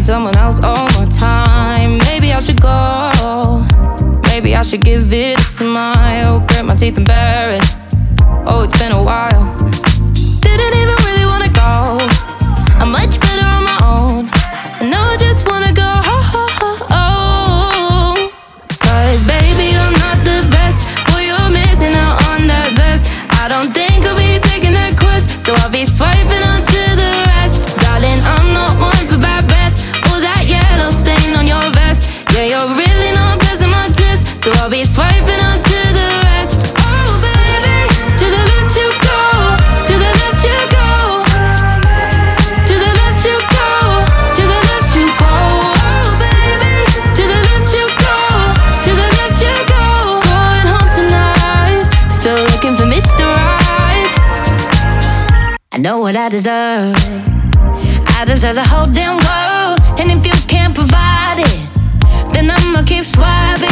giving someone else all my time. Maybe I should go. Maybe I should give it a smile. Grit my teeth and bear it. Oh, it's been a while. Didn't even really wanna go. I'm much better on my own. Know I just wanna go. Cause baby, I'm not the best. Boy, you're missing out on that zest. I don't think I'll be taking that quest. So I'll be swiping Yeah, you're really not passing my test. So I'll be swiping onto the rest. Oh, baby, to the left you go. To the left you go. To the left you go. To the left you go. Oh, baby, to the left you go. To the left you go. Going home tonight. Still looking for Mr. Right. I know what I deserve. I deserve the whole damn world. And if you can't provide it, I'ma